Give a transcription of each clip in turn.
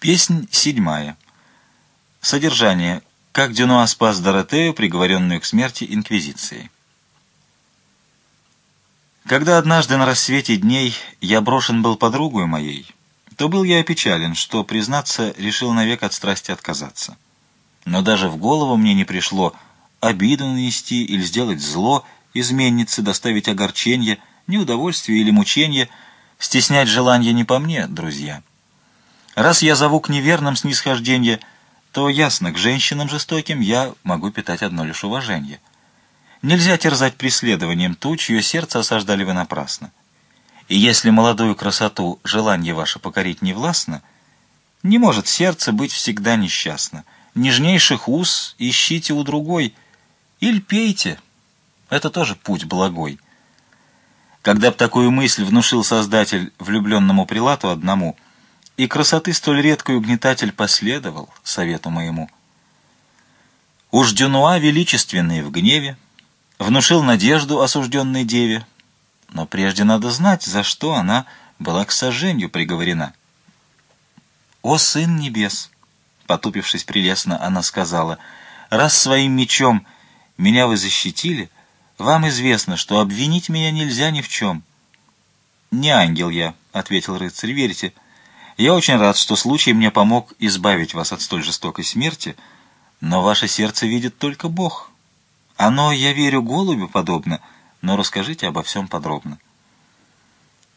Песнь седьмая. Содержание. Как Дюнуа спас Доротею, приговоренную к смерти инквизицией. Когда однажды на рассвете дней я брошен был подругой моей, то был я опечален, что, признаться, решил навек от страсти отказаться. Но даже в голову мне не пришло обиду нанести или сделать зло, изменнице доставить огорчение, неудовольствие или мучение, стеснять желание не по мне, друзья. Раз я зову к неверным снисхождение, то ясно, к женщинам жестоким я могу питать одно лишь уважение. Нельзя терзать преследованием ту, чье сердце осаждали вы напрасно. И если молодую красоту желание ваше покорить не властно, не может сердце быть всегда несчастно. Нежнейших уз ищите у другой, или пейте. Это тоже путь благой. Когда б такую мысль внушил Создатель влюбленному прилату одному — и красоты столь редкой угнетатель последовал совету моему. Уж Дюнуа величественный в гневе, внушил надежду осужденной деве, но прежде надо знать, за что она была к сожжению приговорена. «О, сын небес!» — потупившись прелестно, она сказала, «раз своим мечом меня вы защитили, вам известно, что обвинить меня нельзя ни в чем». «Не ангел я», — ответил рыцарь, — «верьте». Я очень рад, что случай мне помог избавить вас от столь жестокой смерти, но ваше сердце видит только Бог. Оно, я верю, голубю подобно, но расскажите обо всем подробно.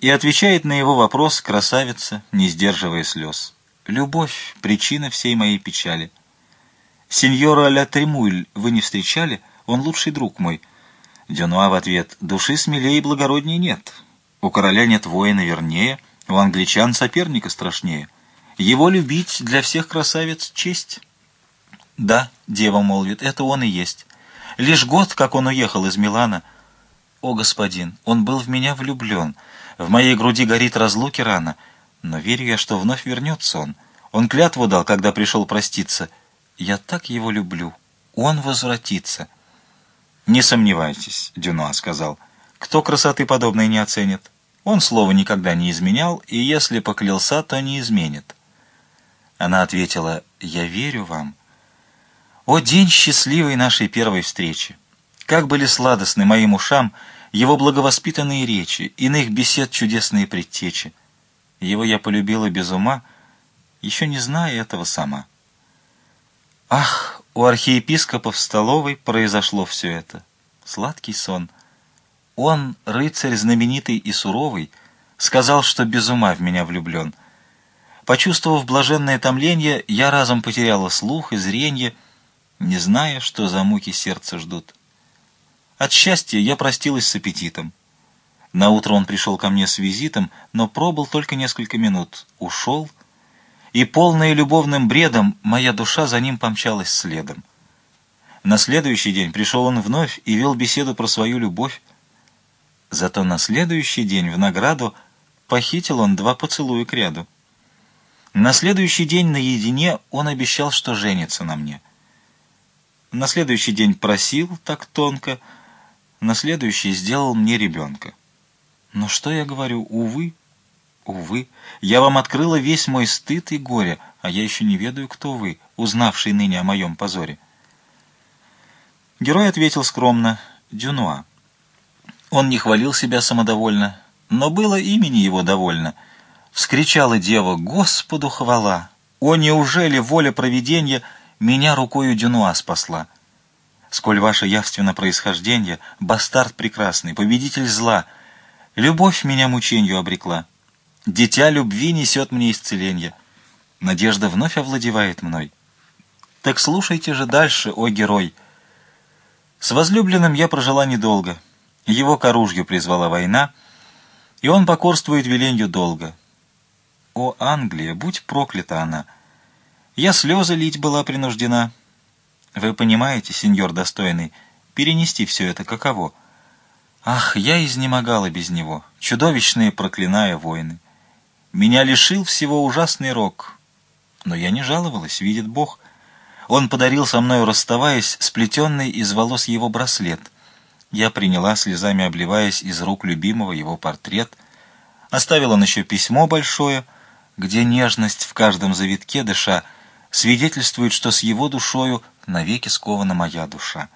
И отвечает на его вопрос красавица, не сдерживая слез. «Любовь — причина всей моей печали. Сеньора Ля Тремуль вы не встречали? Он лучший друг мой». Дюнуа в ответ «Души смелее и благороднее нет. У короля нет воина вернее». У англичан соперника страшнее. Его любить для всех красавиц честь. Да, дева молвит, это он и есть. Лишь год, как он уехал из Милана. О, господин, он был в меня влюблен. В моей груди горит разлуки рана. Но верю я, что вновь вернется он. Он клятву дал, когда пришел проститься. Я так его люблю. Он возвратится. Не сомневайтесь, Дюнуа сказал. Кто красоты подобной не оценит? Он слова никогда не изменял, и если поклялся, то не изменит. Она ответила, «Я верю вам». О, день счастливой нашей первой встречи! Как были сладостны моим ушам его благовоспитанные речи, иных бесед чудесные предтечи. Его я полюбила без ума, еще не зная этого сама. Ах, у архиепископа в столовой произошло все это. Сладкий сон — он, рыцарь знаменитый и суровый, сказал, что без ума в меня влюблен. Почувствовав блаженное томление, я разом потеряла слух и зрение, не зная, что за муки сердца ждут. От счастья я простилась с аппетитом. Наутро он пришел ко мне с визитом, но пробыл только несколько минут, ушел, и, полная любовным бредом, моя душа за ним помчалась следом. На следующий день пришел он вновь и вел беседу про свою любовь, Зато на следующий день в награду похитил он два поцелуя к ряду. На следующий день наедине он обещал, что женится на мне. На следующий день просил так тонко, на следующий сделал мне ребенка. Но что я говорю, увы, увы, я вам открыла весь мой стыд и горе, а я еще не ведаю, кто вы, узнавший ныне о моем позоре. Герой ответил скромно, «Дюнуа». Он не хвалил себя самодовольно, но было имени его довольно. Вскричала дева «Господу хвала! О, неужели воля провидения меня рукою Дюнуа спасла? Сколь ваше явственно происхождение, бастард прекрасный, победитель зла, любовь меня мученью обрекла. Дитя любви несет мне исцеление. Надежда вновь овладевает мной. Так слушайте же дальше, о герой. С возлюбленным я прожила недолго — его к оружию призвала война, и он покорствует веленью долго. О, Англия, будь проклята она! Я слезы лить была принуждена. Вы понимаете, сеньор достойный, перенести все это каково? Ах, я изнемогала без него, чудовищные проклиная войны. Меня лишил всего ужасный рок. Но я не жаловалась, видит Бог. Он подарил со мною, расставаясь, сплетенный из волос его браслет — я приняла, слезами обливаясь из рук любимого его портрет, оставила он еще письмо большое, где нежность в каждом завитке дыша свидетельствует, что с его душою навеки скована моя душа.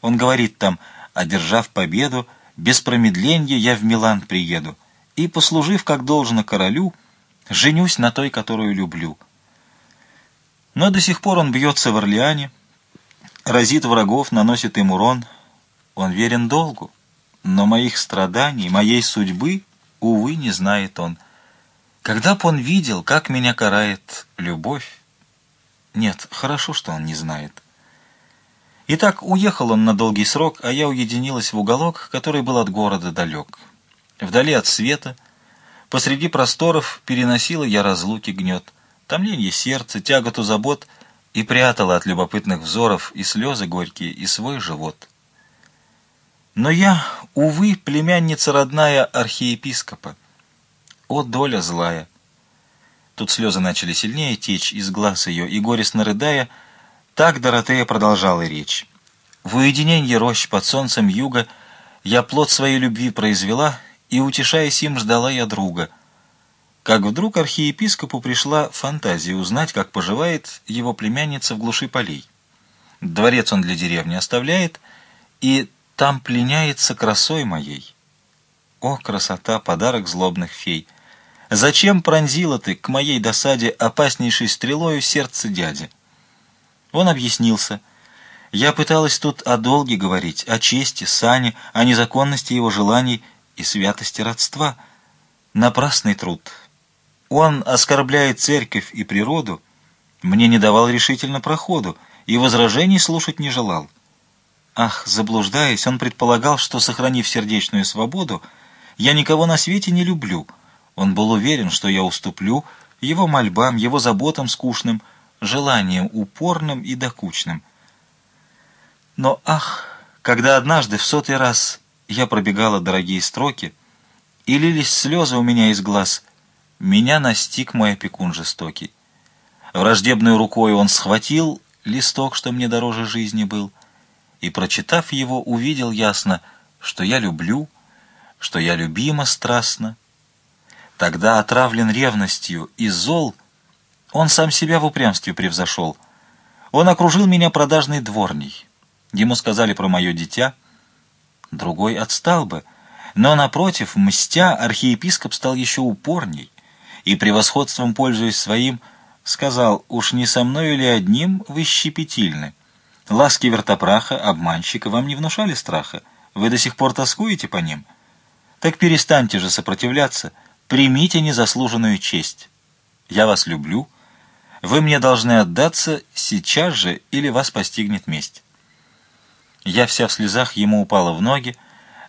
Он говорит там, одержав победу, без промедления я в Милан приеду, и, послужив как должно королю, женюсь на той, которую люблю. Но до сих пор он бьется в Орлеане, разит врагов, наносит им урон. Он верен долгу, но моих страданий, моей судьбы, увы, не знает он. Когда б он видел, как меня карает любовь, нет, хорошо, что он не знает. Итак, уехал он на долгий срок, а я уединилась в уголок, который был от города далек. Вдали от света, посреди просторов переносила я разлуки гнет, томление сердца, тяготу забот и прятала от любопытных взоров и слезы горькие, и свой живот. Но я, увы, племянница родная архиепископа. О, доля злая! Тут слезы начали сильнее течь из глаз ее, и, горестно рыдая, так Доротея продолжала речь. В уединении рощ под солнцем юга я плод своей любви произвела, и, утешаясь им, ждала я друга. Как вдруг архиепископу пришла фантазия узнать, как поживает его племянница в глуши полей. Дворец он для деревни оставляет, и там пленяется красой моей. О, красота, подарок злобных фей! Зачем пронзила ты к моей досаде опаснейшей стрелою сердце дяди? Он объяснился. Я пыталась тут о долге говорить, о чести, сане, о незаконности его желаний и святости родства. Напрасный труд. Он оскорбляет церковь и природу, мне не давал решительно проходу, и возражений слушать не желал. Ах, заблуждаясь, он предполагал, что, сохранив сердечную свободу, я никого на свете не люблю. Он был уверен, что я уступлю его мольбам, его заботам скучным, желанием упорным и докучным. Но ах, когда однажды в сотый раз я пробегала дорогие строки, и лились слезы у меня из глаз, меня настиг мой опекун жестокий. Враждебной рукой он схватил листок, что мне дороже жизни был, и, прочитав его, увидел ясно, что я люблю, что я любима страстно. Тогда, отравлен ревностью и зол, он сам себя в упрямстве превзошел. Он окружил меня продажной дворней. Ему сказали про мое дитя. Другой отстал бы. Но, напротив, мстя, архиепископ стал еще упорней. И превосходством, пользуясь своим, сказал, уж не со мною ли одним вы щепетильны? Ласки вертопраха, обманщика вам не внушали страха? Вы до сих пор тоскуете по ним? Так перестаньте же сопротивляться, примите незаслуженную честь. Я вас люблю, — вы мне должны отдаться сейчас же, или вас постигнет месть. Я вся в слезах ему упала в ноги,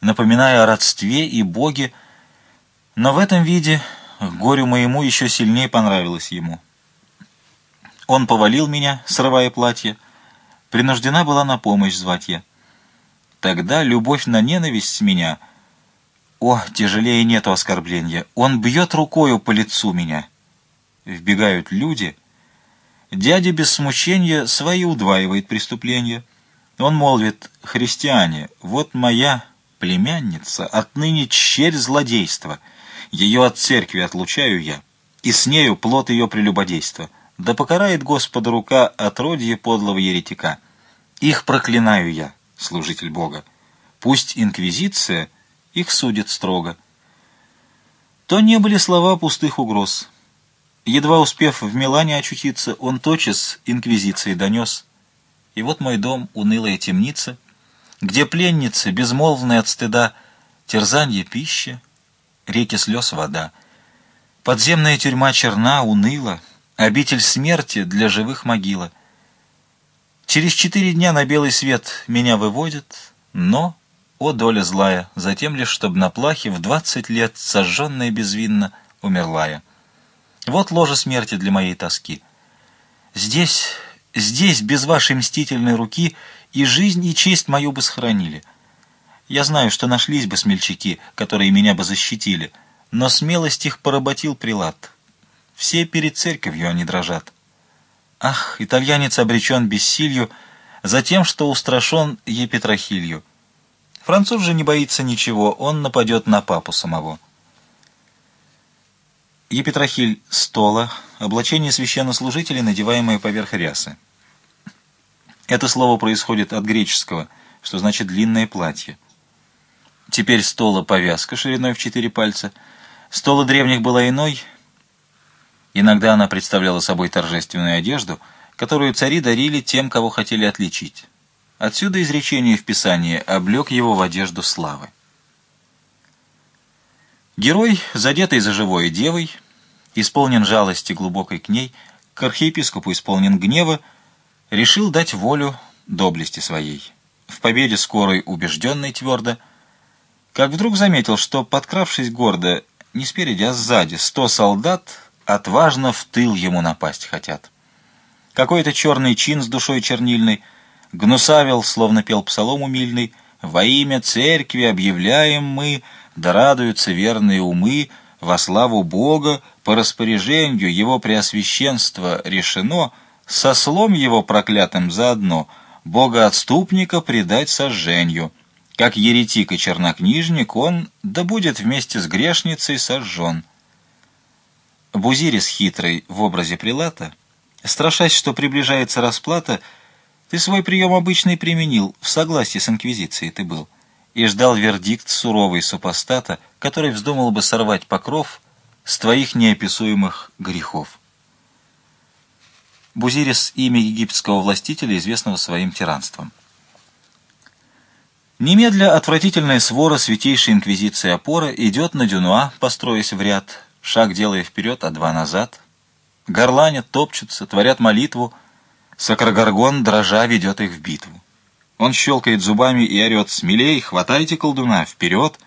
напоминая о родстве и Боге, но в этом виде горю моему еще сильнее понравилось ему. Он повалил меня, срывая платье. Принуждена была на помощь звать я. Тогда любовь на ненависть меня... О, тяжелее нету оскорбления. Он бьет рукою по лицу меня. Вбегают люди — Дядя без смущения свои удваивает преступления. Он молвит, христиане, вот моя племянница, отныне черь злодейства. Ее от церкви отлучаю я, и с нею плод ее прелюбодейства. Да покарает Господа рука отродье подлого еретика. Их проклинаю я, служитель Бога. Пусть инквизиция их судит строго. То не были слова пустых угроз. Едва успев в Милане очутиться, он тотчас инквизиции донес. И вот мой дом, унылая темница, где пленницы, безмолвные от стыда, терзанье пища, реки слез вода. Подземная тюрьма черна, уныла, обитель смерти для живых могила. Через четыре дня на белый свет меня выводят, но, о доля злая, затем лишь, чтобы на плахе в двадцать лет сожженная безвинно умерла я. Вот ложе смерти для моей тоски. Здесь, здесь, без вашей мстительной руки, и жизнь, и честь мою бы сохранили. Я знаю, что нашлись бы смельчаки, которые меня бы защитили, но смелость их поработил прилад. Все перед церковью они дрожат. Ах, итальянец обречен бессилью за тем, что устрашен епитрахилью. Француз же не боится ничего, он нападет на папу самого. Епитрахиль — стола, облачение священнослужителей, надеваемое поверх рясы. Это слово происходит от греческого, что значит «длинное платье». Теперь стола повязка шириной в четыре пальца. Стола древних была иной. Иногда она представляла собой торжественную одежду, которую цари дарили тем, кого хотели отличить. Отсюда изречение в Писании «облег его в одежду славы». Герой, задетый за живое девой, исполнен жалости глубокой к ней, к архиепископу исполнен гнева, решил дать волю доблести своей. В победе скорой убежденной твердо, как вдруг заметил, что, подкравшись гордо, не спереди, а сзади, сто солдат отважно в тыл ему напасть хотят. Какой-то черный чин с душой чернильной гнусавил, словно пел псалом умильный, «Во имя церкви объявляем мы, да радуются верные умы, во славу Бога, по распоряжению Его Преосвященства решено, со слом Его проклятым заодно, Бога отступника предать сожжению. Как еретик и чернокнижник он, да будет вместе с грешницей сожжен. Бузирис хитрый в образе прилата, страшась, что приближается расплата, ты свой прием обычный применил, в согласии с инквизицией ты был и ждал вердикт суровый супостата, который вздумал бы сорвать покров с твоих неописуемых грехов. Бузирис — имя египетского властителя, известного своим тиранством. Немедля отвратительная свора Святейшей Инквизиции опора идет на Дюнуа, построясь в ряд, шаг делая вперед, а два назад. Горланят, топчутся, творят молитву. Сакрагаргон, дрожа, ведет их в битву. Он щелкает зубами и орет «Смелей! Хватайте колдуна! Вперед!»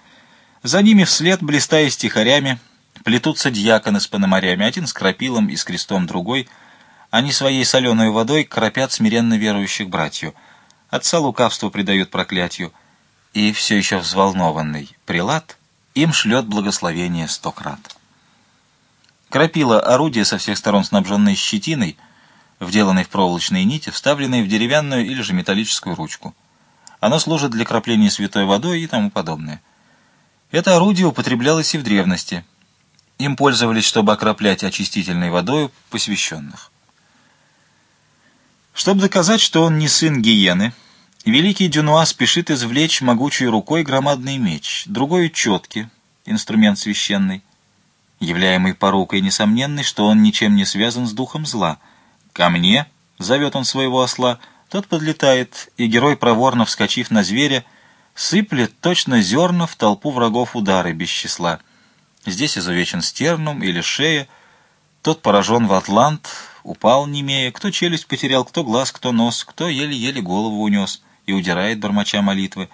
За ними вслед, блистая стихарями, плетутся дьяконы с пономарями, один с крапилом и с крестом другой. Они своей соленой водой кропят смиренно верующих братью. Отца лукавства придают проклятию. И все еще взволнованный прилад им шлет благословение сто крат. Крапила — орудие со всех сторон снабженное щетиной — вделанной в проволочные нити, вставленной в деревянную или же металлическую ручку. Оно служит для кропления святой водой и тому подобное. Это орудие употреблялось и в древности. Им пользовались, чтобы окроплять очистительной водой посвященных. Чтобы доказать, что он не сын гиены, великий Дюнуа спешит извлечь могучей рукой громадный меч, другой — четки, инструмент священный, являемый порукой несомненной, что он ничем не связан с духом зла — «Ко мне!» — зовет он своего осла. Тот подлетает, и герой, проворно вскочив на зверя, сыплет точно зерна в толпу врагов удары без числа. Здесь изувечен стернум или шея, тот поражен в атлант, упал немея, кто челюсть потерял, кто глаз, кто нос, кто еле-еле голову унес и удирает, бормоча молитвы,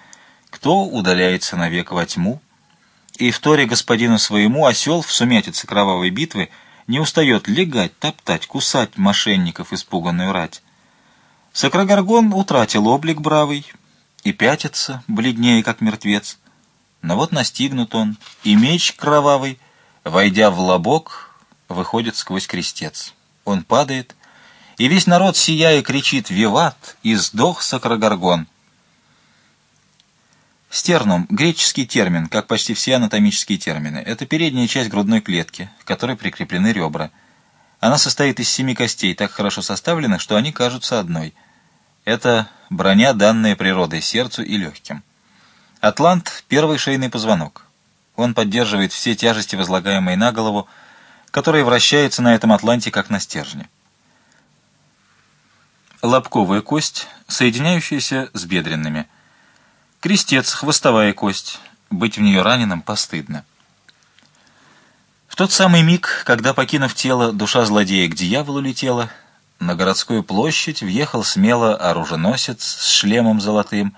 кто удаляется навек во тьму. И в торе господину своему осел в сумятице кровавой битвы — не устает легать, топтать, кусать мошенников испуганную рать. Сакрагаргон утратил облик бравый и пятится, бледнее, как мертвец. Но вот настигнут он, и меч кровавый, войдя в лобок, выходит сквозь крестец. Он падает, и весь народ, сияя, кричит «Виват!» и сдох Сакрагаргон. Стернум – греческий термин, как почти все анатомические термины. Это передняя часть грудной клетки, к которой прикреплены ребра. Она состоит из семи костей, так хорошо составленных, что они кажутся одной. Это броня, данная природой сердцу и легким. Атлант – первый шейный позвонок. Он поддерживает все тяжести, возлагаемые на голову, которые вращаются на этом атланте, как на стержне. Лобковая кость, соединяющаяся с бедренными – Крестец, хвостовая кость. Быть в нее раненым постыдно. В тот самый миг, когда, покинув тело, душа злодея к дьяволу летела, на городскую площадь въехал смело оруженосец с шлемом золотым.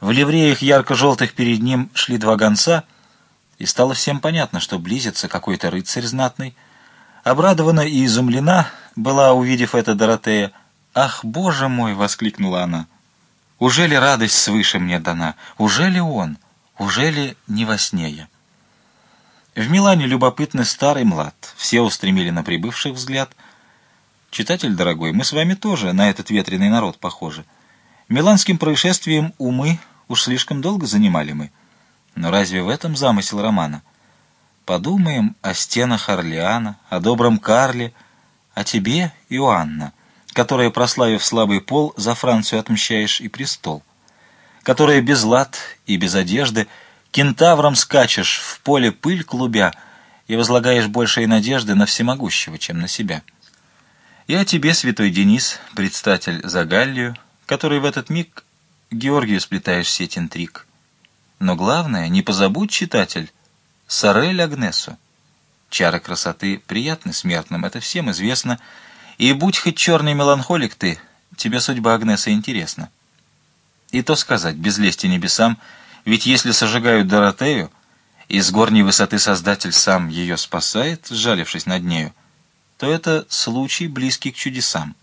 В ливреях ярко-желтых перед ним шли два гонца, и стало всем понятно, что близится какой-то рыцарь знатный. Обрадована и изумлена была, увидев это Доротея. «Ах, боже мой!» — воскликнула она. Уже ли радость свыше мне дана? Уже ли он? Уже ли не во сне я? В Милане любопытный старый млад. Все устремили на прибывших взгляд. Читатель дорогой, мы с вами тоже на этот ветреный народ похожи. Миланским происшествием умы уж слишком долго занимали мы. Но разве в этом замысел романа? Подумаем о стенах Орлеана, о добром Карле, о тебе, Иоанна, которая, прославив слабый пол, за Францию отмщаешь и престол, которая без лад и без одежды кентавром скачешь, в поле пыль клубя, и возлагаешь большие надежды на всемогущего, чем на себя. О тебе, святой Денис, предстатель за Галлию, который в этот миг Георгию сплетаешь сеть интриг. Но главное, не позабудь, читатель, Сорель Агнесу. Чары красоты приятны смертным, это всем известно, и будь хоть черный меланхолик ты, тебе судьба Агнеса интересна. И то сказать, без лести небесам, ведь если сожигают Доротею, из горней высоты Создатель сам ее спасает, сжалившись над нею, то это случай, близкий к чудесам.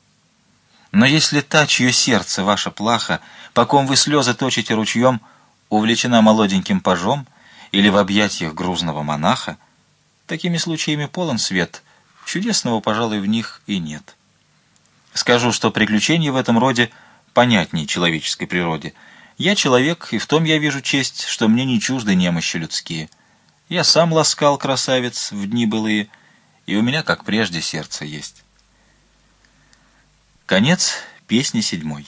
Но если та, чье сердце ваше плаха, по ком вы слезы точите ручьем, увлечена молоденьким пажом или в объятиях грузного монаха, такими случаями полон свет, чудесного, пожалуй, в них и нет. Скажу, что приключения в этом роде понятнее человеческой природе. Я человек, и в том я вижу честь, что мне не чужды немощи людские. Я сам ласкал красавец в дни былые, и у меня, как прежде, сердце есть. Конец песни седьмой.